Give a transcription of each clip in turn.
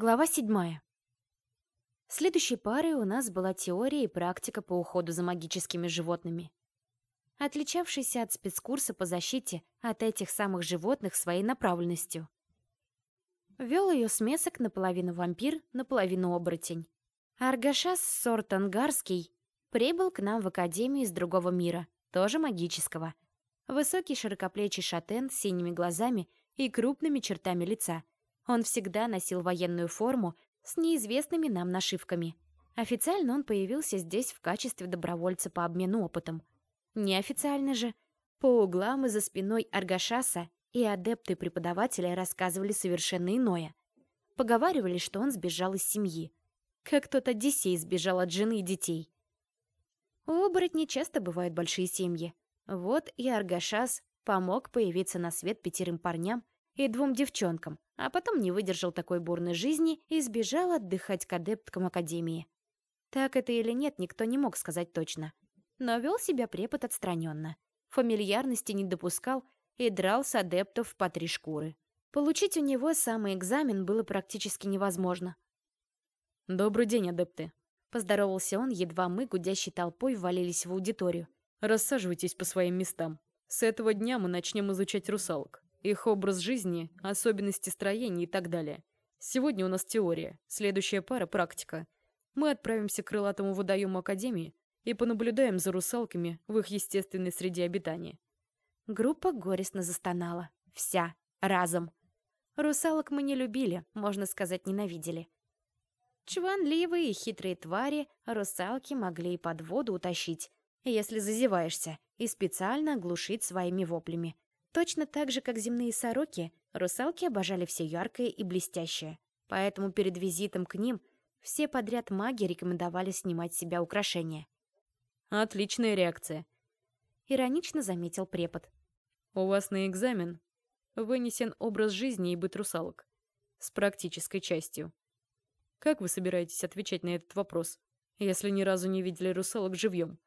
Глава седьмая. Следующей парой у нас была теория и практика по уходу за магическими животными. Отличавшийся от спецкурса по защите от этих самых животных своей направленностью. Вел ее смесок наполовину вампир, наполовину оборотень. Аргашас сорт ангарский прибыл к нам в академию из другого мира, тоже магического. Высокий широкоплечий шатен с синими глазами и крупными чертами лица — он всегда носил военную форму с неизвестными нам нашивками. Официально он появился здесь в качестве добровольца по обмену опытом. Неофициально же, по углам и за спиной Аргашаса и адепты преподавателя рассказывали совершенно иное. Поговаривали, что он сбежал из семьи. Как тот Одиссей сбежал от жены и детей. У оборотней часто бывают большие семьи. Вот и Аргашас помог появиться на свет пятерым парням и двум девчонкам, а потом не выдержал такой бурной жизни и сбежал отдыхать к адепткам Академии. Так это или нет, никто не мог сказать точно. Но вел себя препод отстраненно. Фамильярности не допускал и драл с адептов по три шкуры. Получить у него самый экзамен было практически невозможно. «Добрый день, адепты!» Поздоровался он, едва мы, гудящей толпой, ввалились в аудиторию. «Рассаживайтесь по своим местам. С этого дня мы начнем изучать русалок их образ жизни, особенности строения и так далее. Сегодня у нас теория, следующая пара — практика. Мы отправимся к крылатому водоему Академии и понаблюдаем за русалками в их естественной среде обитания. Группа горестно застонала. Вся. Разом. Русалок мы не любили, можно сказать, ненавидели. Чванливые и хитрые твари русалки могли и под воду утащить, если зазеваешься, и специально оглушить своими воплями. Точно так же, как земные сороки, русалки обожали все яркое и блестящее. Поэтому перед визитом к ним все подряд маги рекомендовали снимать с себя украшения. «Отличная реакция», — иронично заметил препод. «У вас на экзамен вынесен образ жизни и быт русалок. С практической частью. Как вы собираетесь отвечать на этот вопрос, если ни разу не видели русалок живьем?»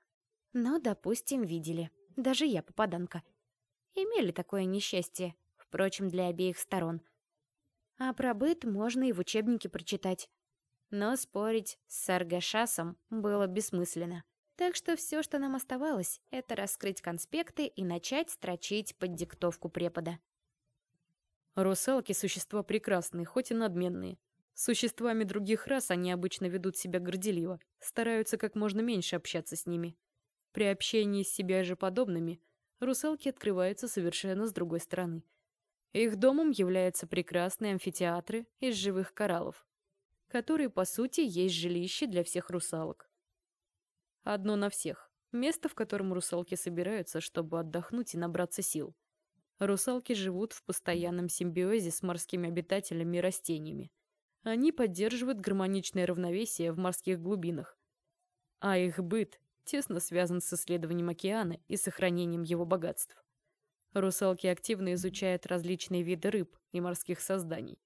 «Ну, допустим, видели. Даже я попаданка имели такое несчастье, впрочем, для обеих сторон. А про быт можно и в учебнике прочитать. Но спорить с Саргашасом было бессмысленно. Так что все, что нам оставалось, это раскрыть конспекты и начать строчить под диктовку препода. Русалки — существа прекрасные, хоть и надменные. Существами других рас они обычно ведут себя горделиво, стараются как можно меньше общаться с ними. При общении с себя же подобными русалки открываются совершенно с другой стороны. Их домом являются прекрасные амфитеатры из живых кораллов, которые, по сути, есть жилище для всех русалок. Одно на всех. Место, в котором русалки собираются, чтобы отдохнуть и набраться сил. Русалки живут в постоянном симбиозе с морскими обитателями и растениями. Они поддерживают гармоничное равновесие в морских глубинах. А их быт тесно связан с исследованием океана и сохранением его богатств. Русалки активно изучают различные виды рыб и морских созданий.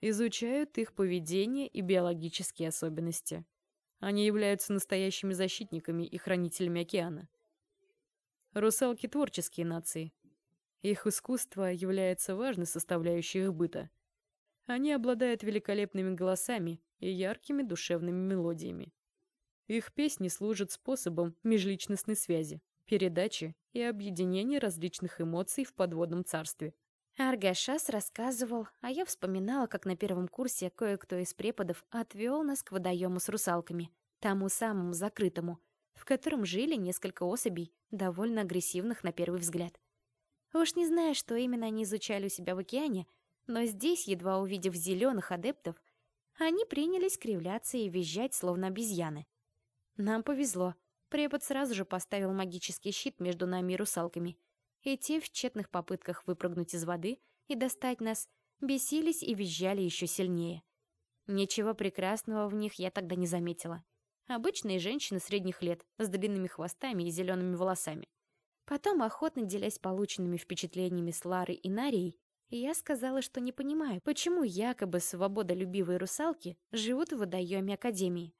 Изучают их поведение и биологические особенности. Они являются настоящими защитниками и хранителями океана. Русалки — творческие нации. Их искусство является важной составляющей их быта. Они обладают великолепными голосами и яркими душевными мелодиями. Их песни служат способом межличностной связи, передачи и объединения различных эмоций в подводном царстве. Аргашас рассказывал, а я вспоминала, как на первом курсе кое-кто из преподов отвел нас к водоему с русалками, тому самому закрытому, в котором жили несколько особей, довольно агрессивных на первый взгляд. Уж не знаю, что именно они изучали у себя в океане, но здесь, едва увидев зеленых адептов, они принялись кривляться и визжать, словно обезьяны. Нам повезло. Препод сразу же поставил магический щит между нами и русалками. И те в тщетных попытках выпрыгнуть из воды и достать нас, бесились и визжали еще сильнее. Ничего прекрасного в них я тогда не заметила. Обычные женщины средних лет, с длинными хвостами и зелеными волосами. Потом, охотно делясь полученными впечатлениями с Ларой и Нарией, я сказала, что не понимаю, почему якобы свободолюбивые русалки живут в водоеме Академии.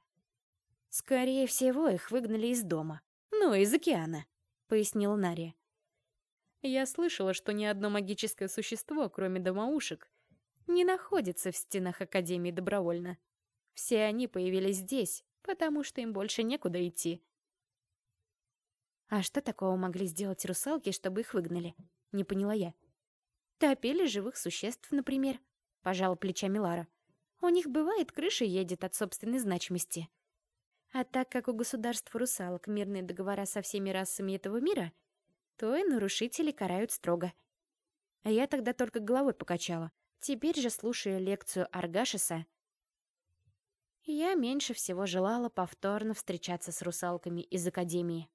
«Скорее всего, их выгнали из дома. Ну, из океана», — пояснил Нария. «Я слышала, что ни одно магическое существо, кроме домоушек, не находятся в стенах Академии добровольно. Все они появились здесь, потому что им больше некуда идти. А что такого могли сделать русалки, чтобы их выгнали? Не поняла я. Топили живых существ, например. Пожала плечами Лара. У них бывает крыша едет от собственной значимости. А так как у государств русалок мирные договора со всеми расами этого мира, то и нарушители карают строго. А я тогда только головой покачала. Теперь же, слушая лекцию Аргашиса, я меньше всего желала повторно встречаться с русалками из Академии.